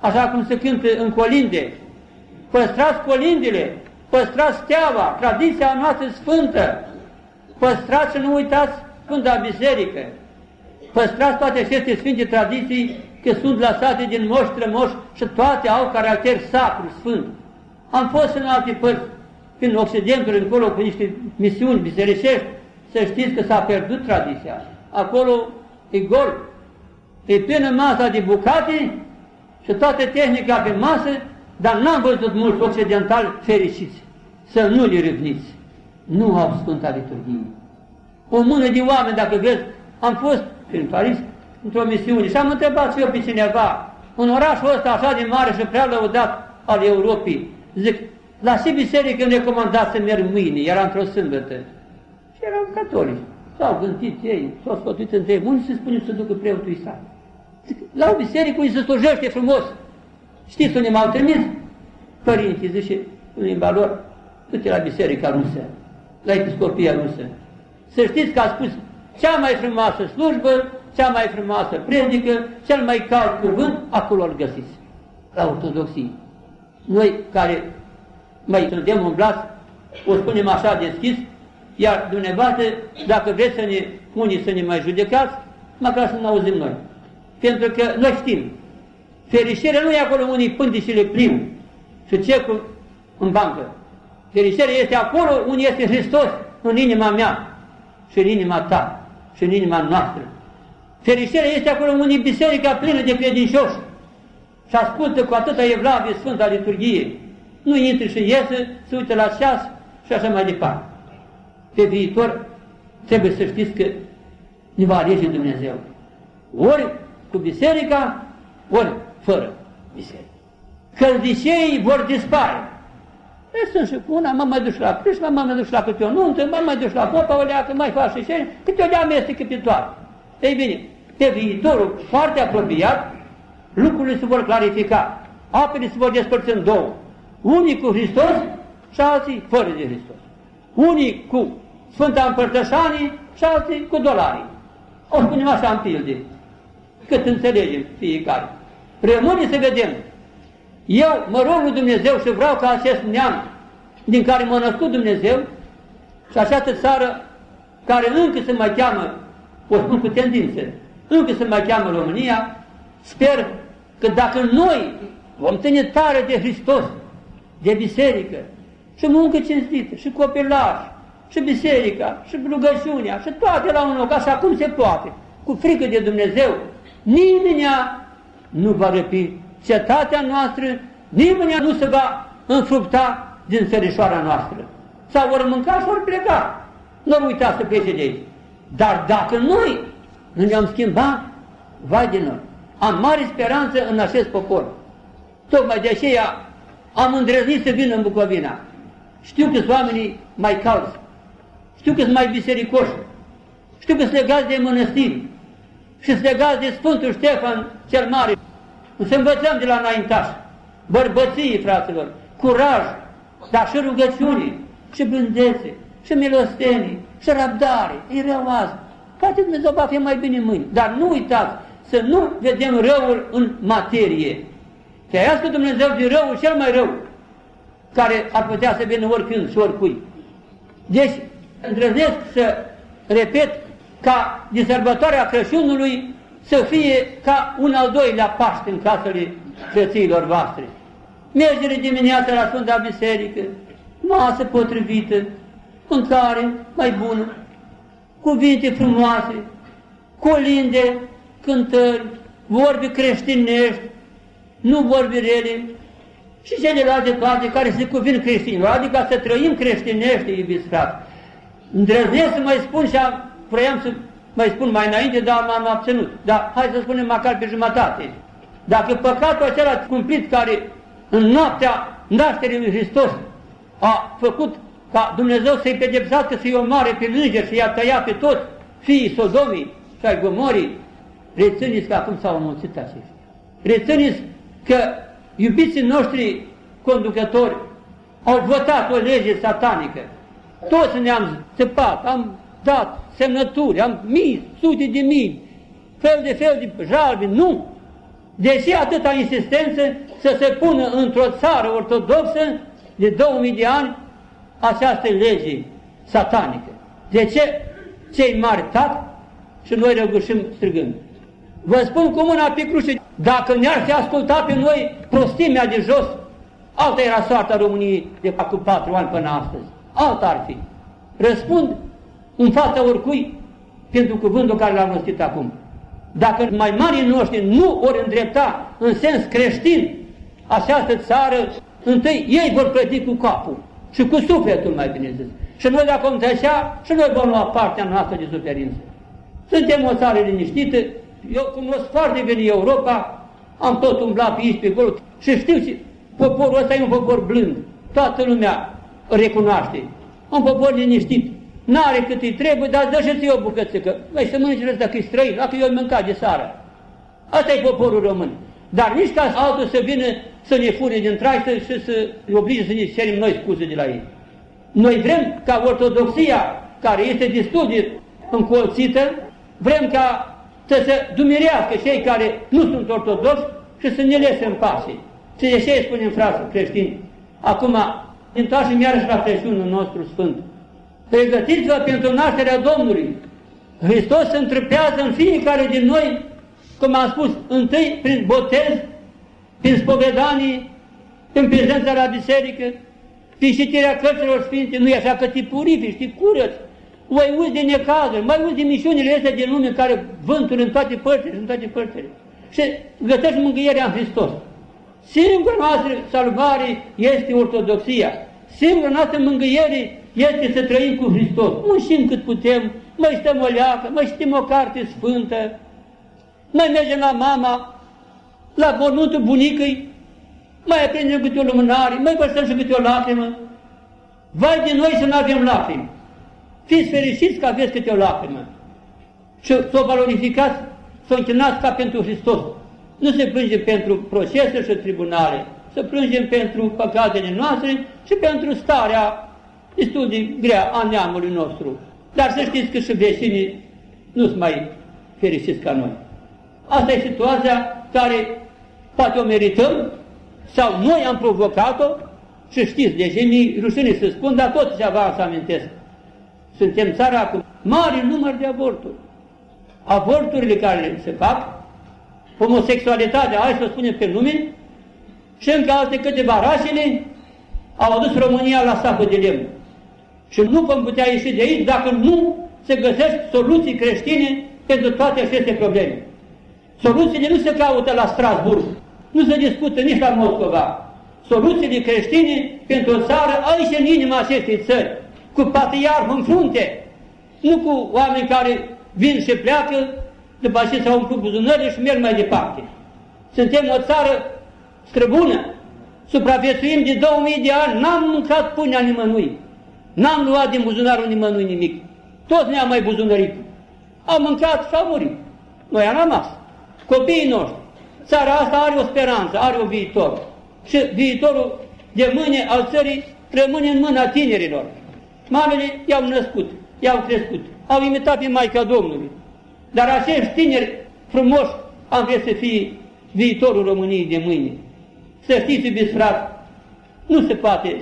așa cum se cântă în colinde. Păstrați colindele, păstrați steaua, tradiția noastră sfântă, păstrați și nu uitați Sfânta Biserică, păstrați toate aceste sfinte tradiții, că sunt lăsate din moș moș și toate au caracter sacru, sfânt. Am fost în alte părți, prin Occidentul, încolo, cu niște misiuni bisericești, să știți că s-a pierdut tradiția. Acolo e gol, e plină masa de bucate și toată tehnica pe masă, dar n-am văzut mulți occidentali fericiți. Să nu le râvniți. Nu au Sfânta Liturghie. O mână de oameni, dacă vezi, am fost prin Paris într-o misiune și am întrebat și eu pe cineva, în orașul ăsta așa de mare și prea lăudat al Europei, zic, la ce biserică îmi recomandați să merg mâine? Era într-o sâmbătă. Și erau catolici. S-au gândit ei, s-au sfătuit între ei. Unde se spune să ducă preotul Isaac? Zic, la o biserică unde se slujește frumos. Știți unde m-au trimis? Părinții, zice, în limba lor, du la biserica rusă, la episcopia rusă. Să știți că a spus cea mai frumoasă slujbă, cea mai frumoasă predică, cel mai cald cuvânt, acolo îl găsiți, la ortodoxie. Noi care mai suntem umblați, o spunem așa deschis, iar dumneavoastră, dacă vreți să ne, unii să ne mai judecați, măcar să ne auzim noi. Pentru că noi știm, fericirea nu e acolo unii pândi și le plim și cecul în bancă. Fericirea este acolo unde este Hristos în inima mea și în inima ta și în inima noastră. Fericirea este acolo unde e biserica plină de credincioși și ascultă cu atâta evlavie Sfânta Liturghie. Nu intră și iese, se uită la ceas și așa mai departe. Pe viitor trebuie să știți că ne va alege Dumnezeu. Ori cu biserica, ori fără biserică. Căldiceii vor dispare. E sunt și cu una, mă mai duci la Crâșma, mă mai duci la câte o nuntă, mă mai duci la popa, o leacă, mai faci și ce, câte o amestecă pe toate. Ei bine, pe viitorul foarte apropiat, lucrurile se vor clarifica. Apele se vor despărți în două. Unii cu Hristos și alții fără de Hristos. Unii cu Sfânta Împărtășanii și alții cu dolarii. O spunem așa în pilde, cât înțelegem fiecare. Rămâne să vedem. Eu mă rog lui Dumnezeu și vreau ca acest neam din care m-a născut Dumnezeu și această țară care încă se mai cheamă, o spun cu tendință, încă se mai cheamă România, sper că dacă noi vom ține tare de Hristos, de biserică, și muncă cinstită, și copilaj, și biserica, și rugăciunea, și toate la un loc, așa cum se poate, cu frică de Dumnezeu, nimeni nu va răpi cetatea noastră, nimeni nu se va înfrupta din sărișoara noastră. Sau vor mânca și vor pleca. Nu uita să plece de aici. Dar dacă noi nu ne-am schimbat, vai de noi. Am mare speranță în acest popor. Tocmai de aceea am îndrăznit să vin în Bucovina. Știu că sunt oamenii mai calzi. Știu că sunt mai bisericoși. Știu că sunt legați de mănăstiri. Și sunt legați de Sfântul Ștefan cel Mare. Să învățăm de la înaintași. Bărbății, fraților. curaj, dar și rugăciune, și blândețe, și milostenie, și răbdare. E rău azi. Poate Dumnezeu va fi mai bine mâine. Dar nu uitați să nu vedem răul în materie. Ferească Dumnezeu de răul cel mai rău, care ar putea să vină oricând și oricui. Deci, îndrăznesc să repet ca de sărbătoarea Crăciunului să fie ca un al doilea Paște în casele frățiilor voastre. Mergere dimineața la Sfânta Biserică, masă potrivită, mâncare mai bună, cuvinte frumoase, colinde, cântări, vorbi creștinești, nu vorbi rele și celelalte toate care se cuvin creștinilor, adică să trăim creștinește, iubiți frate. Îndrăznesc să mai spun și am, vroiam să mai spun mai înainte, dar m-am abținut. Dar hai să spunem măcar pe jumătate. Dacă păcatul acela cumplit care în noaptea nașterii lui Hristos a făcut ca Dumnezeu să-i pedepsească, să-i omoare pe îngeri, să-i a tăia pe toți fiii Sodomii și ai Gomorii, rețineți că acum s-au înmulțit aceștia. Rețineți că iubiții noștri conducători au votat o lege satanică. Toți ne-am țăpat, am dat semnături, am mii, sute de mii, fel de fel de jalbi, nu. Deși atâta insistență să se pună într-o țară ortodoxă de 2000 de ani această lege satanică. De ce cei mari tac și noi răgușim strigând? Vă spun cu mâna pe cruce, dacă ne-ar fi ascultat pe noi prostimea de jos, alta era soarta României de acum patru ani până astăzi. Alta ar fi. Răspund în fața oricui pentru cuvântul care l-am rostit acum. Dacă mai marii noștri nu ori îndrepta în sens creștin această țară, întâi ei vor plăti cu capul și cu sufletul, mai bine zis. Și noi dacă vom așa, și noi vom lua partea noastră de suferință. Suntem o țară liniștită, eu cunosc foarte bine Europa, am tot umblat pe aici, pe acolo și știu și poporul ăsta e un popor blând. Toată lumea recunoaște. Un popor liniștit. N-are cât îi trebuie, dar dă și ție o bucățică. Mai să mănânci răs dacă e străin, dacă eu mâncat de seară. Asta e poporul român. Dar nici ca altul să vină să ne fure din traistă și să ne oblige să ne cerim noi scuze de la ei. Noi vrem ca ortodoxia, care este destul de încolțită, vrem ca să se dumirească cei care nu sunt ortodoxi și să ne lese în pace. Și de ce spunem frații creștini? Acum, întoarcem iarăși la Crăciunul nostru Sfânt. Pregătiți-vă pentru nașterea Domnului. Hristos se întrepează în fiecare din noi, cum am spus, întâi prin botez, prin spovedanii, în prezența la biserică, prin citirea cărților sfinte, nu e așa că te purifici, te curăți, mai uzi de necazuri, mai uzi de mișunile astea din lume care vântul în toate părțile, în toate părțile. Și găsești mângâierea în Hristos. Singura noastră salvare este ortodoxia. Singura noastră mângâiere este să trăim cu Hristos. Muncim cât putem, mai stăm o leacă, mai știm o carte sfântă, mai mergem la mama, la mormântul bunicăi, mai aprindem câte o lumânare, mai vărsăm și câte o lacrimă. Vai de noi să nu avem lacrimi. Fiți fericiți că aveți câte o lacrimă. Și să o valorificați, să o închinați ca pentru Hristos. Nu se plânge pentru procese și tribunale, să plângem pentru păcatele noastre și pentru starea destul de grea a neamului nostru. Dar să știți că și vecinii nu sunt mai fericiți ca noi. Asta e situația care poate o merităm sau noi am provocat-o și știți, deși mi rușine să spun, dar tot ceva să amintesc. Suntem țara cu mare număr de avorturi. Avorturile care se fac, homosexualitatea, hai să spunem pe nume, și încă alte câteva rasele au adus România la sapă de lemn. Și nu vom putea ieși de aici dacă nu se găsesc soluții creștine pentru toate aceste probleme. Soluțiile nu se caută la Strasburg, nu se discută nici la Moscova. Soluțiile creștine pentru o țară aici în inima acestei țări cu patriarhul în frunte, nu cu oameni care vin și pleacă, după aceea s-au umplut buzunările și merg mai departe. Suntem o țară străbună, supraviețuim de 2000 de ani, n-am mâncat pâinea nimănui, n-am luat din buzunarul nimănui nimic, toți ne-am mai buzunărit. Am mâncat și am murit. Noi am rămas. Copiii noștri. Țara asta are o speranță, are un viitor. Și viitorul de mâine al țării rămâne în mâna tinerilor. Mamele i-au născut, i-au crescut, au imitat pe Maica Domnului. Dar acești tineri frumoși am vrea să fie viitorul României de mâine. Să știți, iubiți frate, nu se poate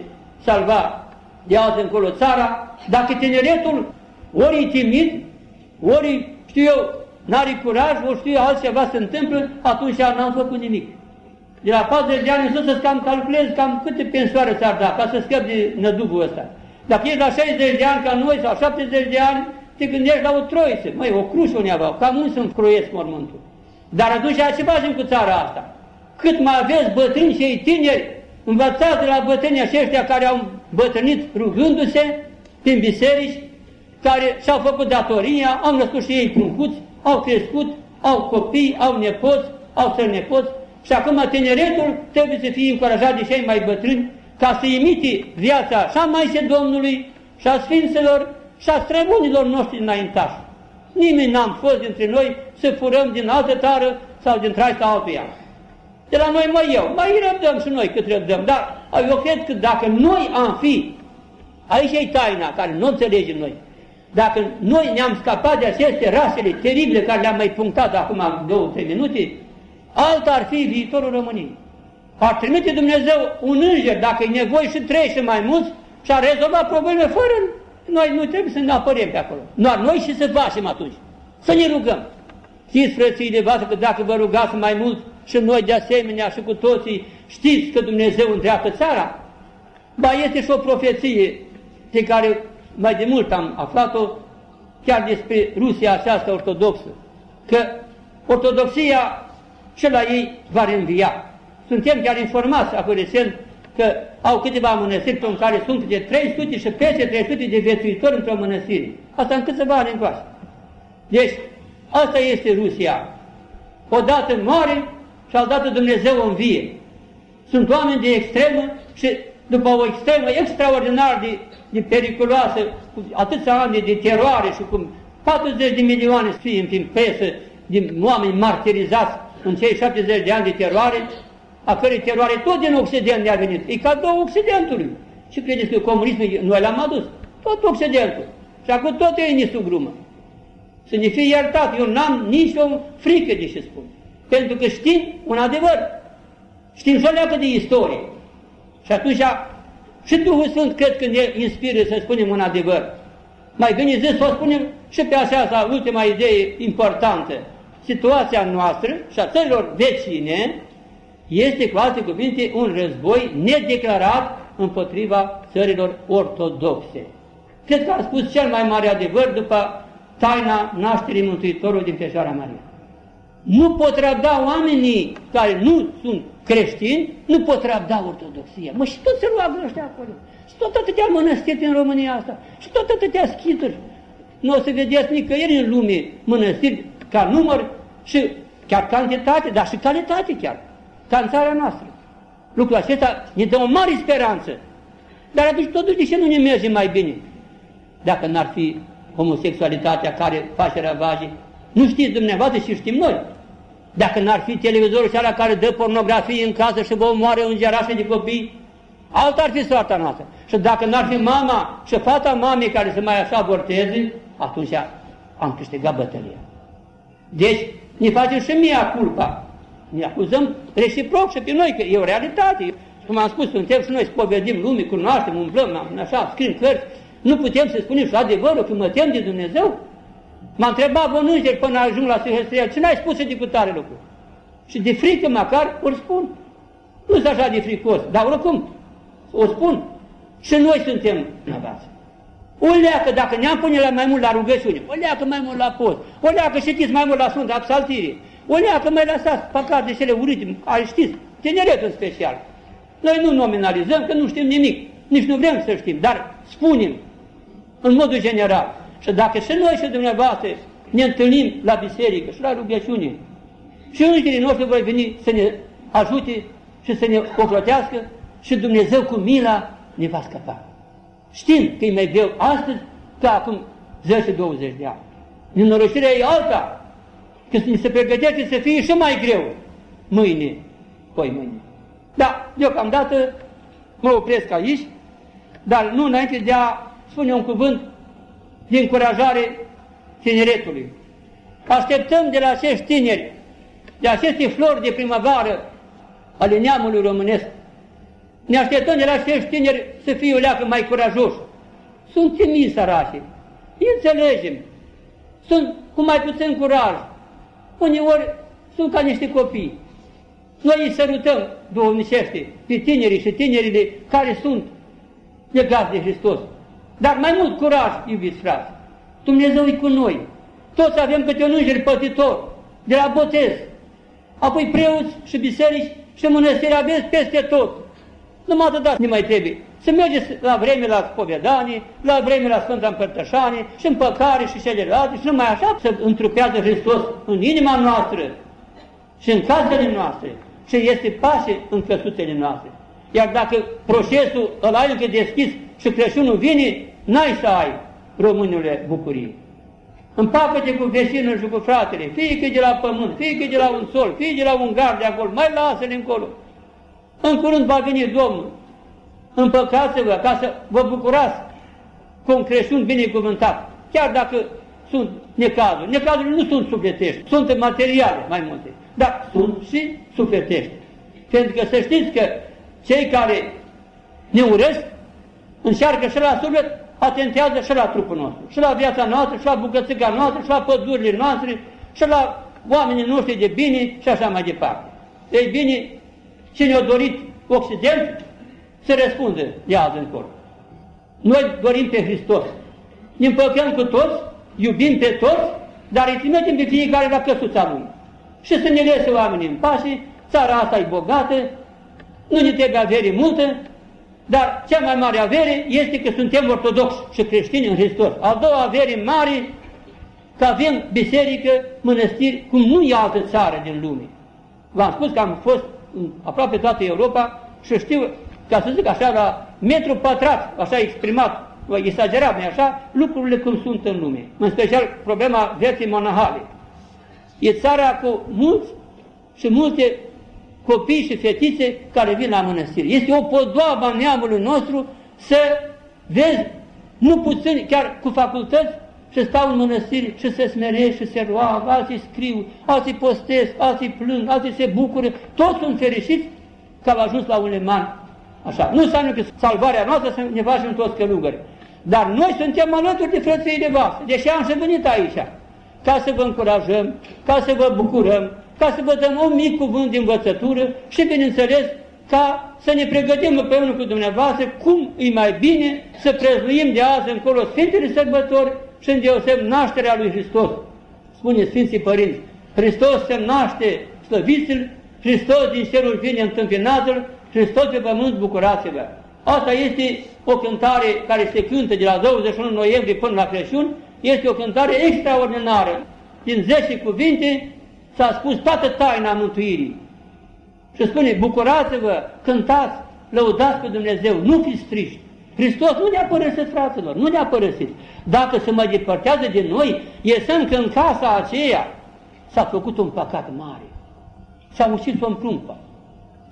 salva de azi încolo țara dacă tineretul ori e timid, ori, știu eu, n-are curaj, ori știu eu, altceva se întâmplă, atunci n-am făcut nimic. De la 40 de ani în sus să cam calculez cam câte pensoare s-ar da, ca să scăp de nădugul ăsta. Dacă ești la 60 de ani ca noi sau 70 de ani, te gândești la o troiță, măi, o crușă undeva, cam unde să-mi croiesc mormântul. Dar atunci ce facem cu țara asta? Cât mai aveți bătrâni și ei tineri, învățați de la bătrânii aceștia care au bătrânit rugându-se prin biserici, care și-au făcut datoria, au născut și ei pruncuți, au crescut, au copii, au nepoți, au nepoți și acum tineretul trebuie să fie încurajat de cei mai bătrâni ca să imite viața așa mai Domnului și a Sfinților și a străbunilor noștri înaintași. Nimeni n-am fost dintre noi să furăm din altă țară sau din trași sau altuia. De la noi mai eu, mai răbdăm și noi cât răbdăm, dar eu cred că dacă noi am fi, aici e taina care nu înțelegem noi, dacă noi ne-am scăpat de aceste rasele teribile care le-am mai punctat acum două, trei minute, alta ar fi viitorul României. Ar trimite Dumnezeu un înger, dacă e nevoie și trei și mai mulți, și ar rezolva probleme fără noi nu trebuie să ne apărem pe acolo. Doar noi și să facem atunci. Să ne rugăm. Știți, frății de voastră, că dacă vă rugați mai mult și noi de asemenea și cu toții, știți că Dumnezeu întreapă țara? Ba este și o profeție pe care mai de mult am aflat-o chiar despre Rusia aceasta ortodoxă, că ortodoxia și la ei va reînvia. Suntem chiar informați acum recent că au câteva mănăstiri pe care sunt de 300 și peste 300 de viețuitori într-o mănăstire. Asta în câțiva ani încoace. Deci, asta este Rusia. Odată moare și odată Dumnezeu învie. Sunt oameni de extremă și după o extremă extraordinar de, de periculoasă, cu atâția ani de teroare și cum 40 de milioane să fie în presă din oameni martirizați în cei 70 de ani de teroare, a cărei teroare tot din Occident ne-a venit. E ca două Occidentului. Și credeți că comunismul noi l-am adus? Tot Occidentul. Și acum tot ei ne sugrumă. Să ne fie iertat. Eu n-am nicio frică de ce spun. Pentru că știm un adevăr. Știm și o leacă de istorie. Și atunci și Duhul Sfânt cred că ne inspiră să spunem un adevăr. Mai bine zis să o spunem și pe așa ultima idee importantă. Situația noastră și a țărilor vecine este, cu alte cuvinte, un război nedeclarat împotriva țărilor ortodoxe. Cred că a spus cel mai mare adevăr după taina nașterii Mântuitorului din Fecioara Maria. Nu pot răbda oamenii care nu sunt creștini, nu pot răbda ortodoxia. Mă, și tot se roagă ăștia acolo. Și tot atâtea mănăstiri în România asta. Și tot atâtea schituri. Nu o să vedeți nicăieri în lume mănăstiri ca număr și chiar cantitate, dar și calitate chiar ca în țara noastră. Lucrul acesta ne dă o mare speranță. Dar atunci totuși de ce nu ne merge mai bine? Dacă n-ar fi homosexualitatea care face ravaje, nu știți dumneavoastră și știm noi. Dacă n-ar fi televizorul ăla care dă pornografie în casă și vă omoară îngerașe de copii, alta ar fi soarta noastră. Și dacă n-ar fi mama și fata mamei care să mai așa aborteze, atunci am câștigat bătălia. Deci ne facem și mie culpa ne acuzăm reciproc și pe noi, că e o realitate. Cum am spus, suntem și noi spovedim lumii, cunoaștem, umblăm, așa, scriem cărți. Nu putem să spunem și adevărul, că mă tem de Dumnezeu? M-a întrebat un înger până ajung la Sfântul ce n-ai spus de tare lucru? Și de frică măcar o spun. Nu sunt așa de fricos, dar oricum o spun. Și noi suntem năvați. O leacă, dacă ne-am pune la mai mult la rugăciune, o leacă mai mult la post, o leacă știți mai mult la Sfânta Psaltire, o leacă mai lăsați păcat cele urâte, ai știți, tineret în special. Noi nu nominalizăm, că nu știm nimic, nici nu vrem să știm, dar spunem în modul general. Și dacă și noi și dumneavoastră ne întâlnim la biserică și la rugăciune, și îngerii noștri vor veni să ne ajute și să ne ocrotească și Dumnezeu cu mila ne va scăpa. Știm că e mai greu astăzi ca acum 10-20 de ani. Nenorocirea e alta, că se pregătește să fie și mai greu mâine, poi mâine. Da, deocamdată mă opresc aici, dar nu înainte de a spune un cuvânt de încurajare tineretului. Așteptăm de la acești tineri, de aceste flori de primăvară ale neamului românesc, ne așteptăm de la acești tineri să fie o leacă mai curajoși. Sunt timii sărași, înțelegem, sunt cu mai puțin curaj, uneori sunt ca niște copii. Noi îi sărutăm, duhovnicește, pe tinerii și tinerile care sunt legați de Hristos. Dar mai mult curaj, iubiți frați. Dumnezeu e cu noi. Toți avem câte un înger pătitor, de la botez. Apoi preoți și biserici și mănăstiri aveți peste tot. Numai atât ne mai trebuie. Să mergeți la vreme la spovedanie, la vreme la Sfânta Împărtășanie și în păcare și celelalte și numai așa să întrupează Hristos în inima noastră și în casele noastre și este pace în căsuțele noastre. Iar dacă procesul îl ai încă deschis și Crăciunul vine, n-ai să ai, românule, bucurie. Împacă-te cu vecinul și cu fratele, fie că de la pământ, fie că de la un sol, fie de la un gard de acolo, mai lasă-le încolo. În curând va veni Domnul. Împăcați-vă ca să vă bucurați cu un Crăciun binecuvântat. Chiar dacă sunt necazuri. Necazurile nu sunt sufletești, sunt materiale mai multe, dar sunt și sufletești. Pentru că să știți că cei care ne urăsc încearcă și la suflet, atentează și la trupul nostru, și la viața noastră, și la bucățica noastră, și la pădurile noastre, și la oamenii noștri de bine și așa mai departe. Ei bine, cine a dorit Occident, se răspunde de azi încolo. Noi dorim pe Hristos. Ne împăcăm cu toți, iubim pe toți, dar îi trimitem pe fiecare la căsuța lui. Și să ne lese oamenii în pace, țara asta e bogată, nu ne trebuie avere multă, dar cea mai mare avere este că suntem ortodoxi și creștini în Hristos. A doua avere mare, că avem biserică, mănăstiri, cum nu e altă țară din lume. V-am spus că am fost în aproape toată Europa și știu, ca să zic așa, la metru pătrat, așa exprimat, exagerat, nu așa, lucrurile cum sunt în lume. În special problema vieții monahale. E țara cu mulți și multe copii și fetițe care vin la mănăstire. Este o podoabă a neamului nostru să vezi, nu puțin, chiar cu facultăți, și stau în mănăstiri și se smeresc și se roagă, alții scriu, alții postez, alții plâng, alții se bucură, toți sunt fericiți că au ajuns la un leman. Așa. Nu înseamnă că salvarea noastră să ne facem toți călugări. Dar noi suntem alături de frățiile voastre, deși am și venit aici, ca să vă încurajăm, ca să vă bucurăm, ca să vă dăm un mic cuvânt de învățătură și, bineînțeles, ca să ne pregătim împreună cu dumneavoastră cum e mai bine să prezuim de azi încolo Sfintele Sărbători și îndeoseb nașterea lui Hristos. Spune Sfinții Părinți, Hristos se naște, slăviți-L, Hristos din cerul vine, întâmpinați-L, Hristos pe pământ, bucurați-vă. Asta este o cântare care se cântă de la 21 noiembrie până la Crăciun, este o cântare extraordinară. Din 10 cuvinte s-a spus toată taina mântuirii. Și spune, bucurați-vă, cântați, lăudați pe Dumnezeu, nu fiți triști. Hristos nu ne-a părăsit, fraților, nu ne-a părăsit. Dacă se mai depărtează de noi, iesăm că în casa aceea s-a făcut un păcat mare. S-a ucis-o în prumpă.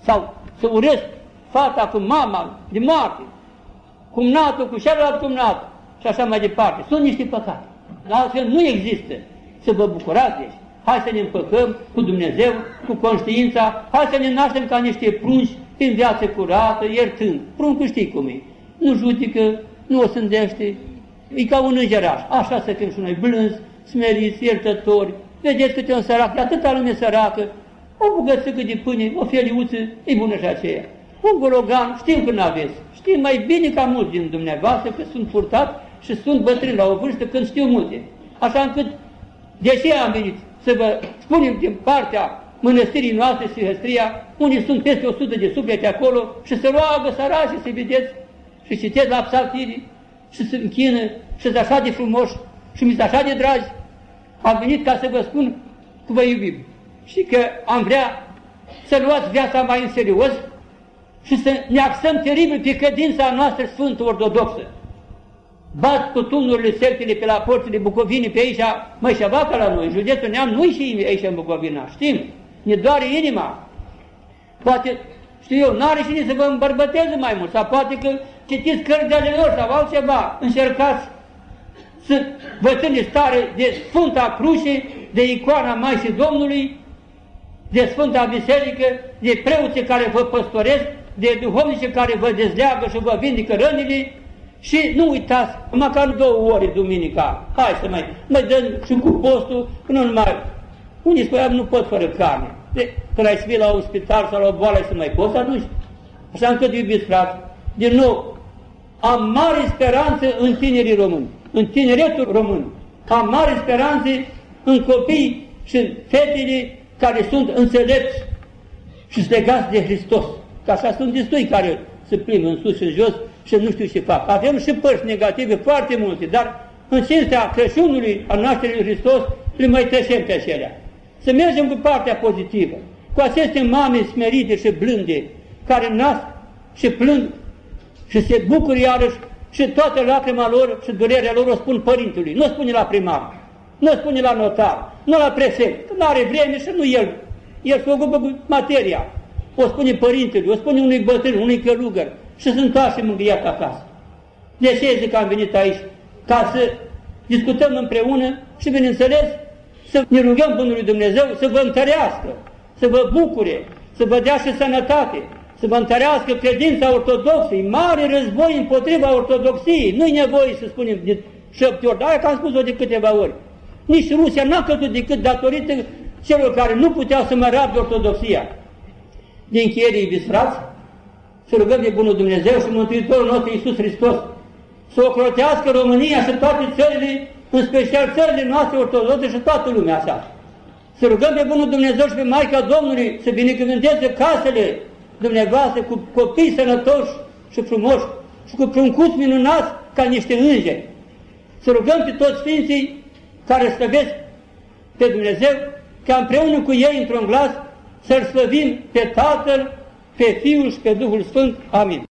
Sau să urăsc fata cu mama de moarte, cumnatul cu celălalt cumnat și așa mai departe. Sunt niște păcate. Altfel nu există. Să vă bucurați deci. Hai să ne împăcăm cu Dumnezeu, cu conștiința, hai să ne naștem ca niște prunci în viață curată, iertând. Pruncul știi cum e. Nu judică, nu o sândește, e ca un îngeraș. Așa să fim și noi blânzi, smeriți, iertători. Vedeți câte un sărac, atâta lume săracă, o bucățică de pâine, o feliuță, e bună și aceea. Un gologan, știm că nu aveți. Știm mai bine ca mulți din dumneavoastră că sunt furtat și sunt bătrâni la o vârstă când știu multe. Așa încât, de ce am venit să vă spunem din partea mănăstirii noastre, Sihăstria, unde sunt peste 100 de suflete acolo și se roagă sărași să vedeți și citesc la psaltirii și se închină și sunt așa de frumoși și mi așa de dragi. Am venit ca să vă spun că vă iubim și că am vrea să luați viața mai în serios și să ne axăm teribil pe credința noastră Sfântă Ortodoxă. Bat cu tumnurile sectele pe la porțile Bucovinii pe aici, mai și vaca la noi, județul Neam, nu și aici în Bucovina, știm, ne doare inima. Poate știu eu, n-are cine să vă îmbărbăteze mai mult, sau poate că citiți cărți de ale lor sau altceva, încercați să vă țineți stare de Sfânta Cruce, de icoana Maicii Domnului, de Sfânta Biserică, de preoții care vă păstoresc, de duhovnice care vă dezleagă și vă vindică rănile și nu uitați, măcar două ore duminica, hai să mai, mai dăm și cu postul, nu numai, unii spuneam nu pot fără carne. De, când ai fi la un spital sau la o boală să mai poți atunci. Așa încât, iubiți frate, din nou, am mare speranță în tinerii români, în tineretul român. Am mare speranță în copii și în fetele care sunt înțelepți și legați de Hristos. Că așa sunt destui care se plimbă în sus și în jos și nu știu ce fac. Avem și părți negative foarte multe, dar în cinstea Crăciunului, a nașterii lui Hristos, le mai trecem pe acelea. Să mergem cu partea pozitivă, cu aceste mame smerite și blânde, care nasc și plâng și se bucură iarăși și toată lacrima lor și durerea lor o spun părintelui, nu o spune la primar, nu o spune la notar, nu la prefect, că nu are vreme și nu el, el se ocupă cu materia, o spune părintelui, o spune unui bătrân, unui călugăr și se întoarce mângâiat acasă. De ce zic că am venit aici? Ca să discutăm împreună și, bineînțeles, să ne rugăm Bunului Dumnezeu să vă întărească, să vă bucure, să vă dea și sănătate, să vă întărească credința ortodoxă, mare război împotriva ortodoxiei, nu-i nevoie să spunem de șapte ori, dar că am spus-o de câteva ori. Nici Rusia n-a căzut decât datorită celor care nu puteau să mă rabde ortodoxia. Din încheiere, iubiți frați, să rugăm de Bunul Dumnezeu și Mântuitorul nostru Iisus Hristos să ocrotească România și toate țările, în special țările noastre ortodoxe și toată lumea asta. Să rugăm de Bunul Dumnezeu și pe Maica Domnului să binecuvânteze casele dumneavoastră cu copii sănătoși și frumoși și cu pruncuți minunați ca niște îngeri. Să rugăm pe toți Sfinții care slăvesc pe Dumnezeu, ca împreună cu ei într-un glas să-L slăvim pe Tatăl, pe Fiul și pe Duhul Sfânt. Amin.